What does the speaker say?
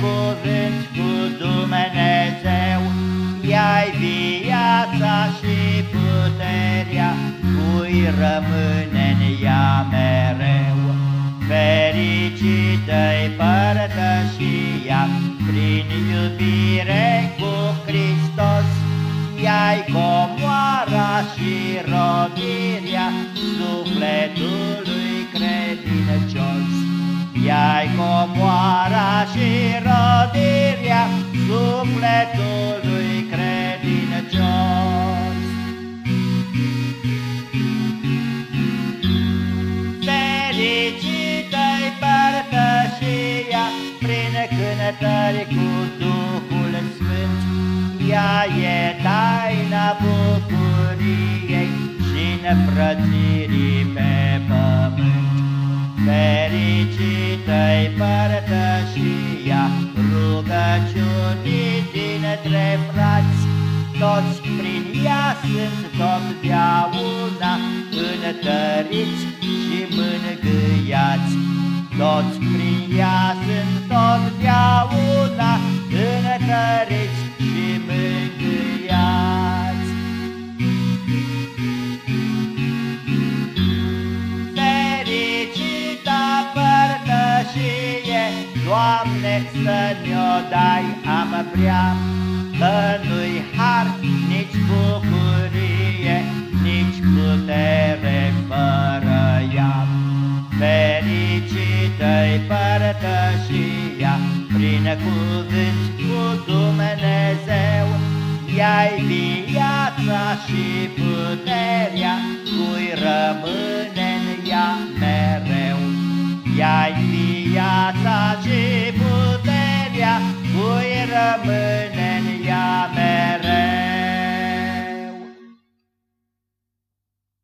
cuvânt cu Dumnezeu, Ia-i viața și puterea, Cui rămâne în ea mereu. Fericită-i părtășia, Prin iubire cu Hristos, Ia-i comoara și rodirea Sufletului cântări cu Duhul Sfânt, Ea e taina bucuriei și nefrățirii pe pământ. Fericită-i părtășia rugăciunii dintre frați, Toți prin ea sunt totdeauna întăriți și mângâiați. Toți prin ea sunt Doamne, să ne-o dai am vrea, Că nu-i har, nici bucurie, nici putere fără ea. Fericită-i părtășia, prin cuvânt cu Dumnezeu, Ia-i viața și puterea, cui rămâne